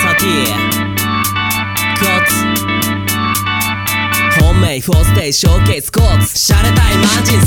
先コツ。本命フォーステイショーケースコーツ。シャレたいマジン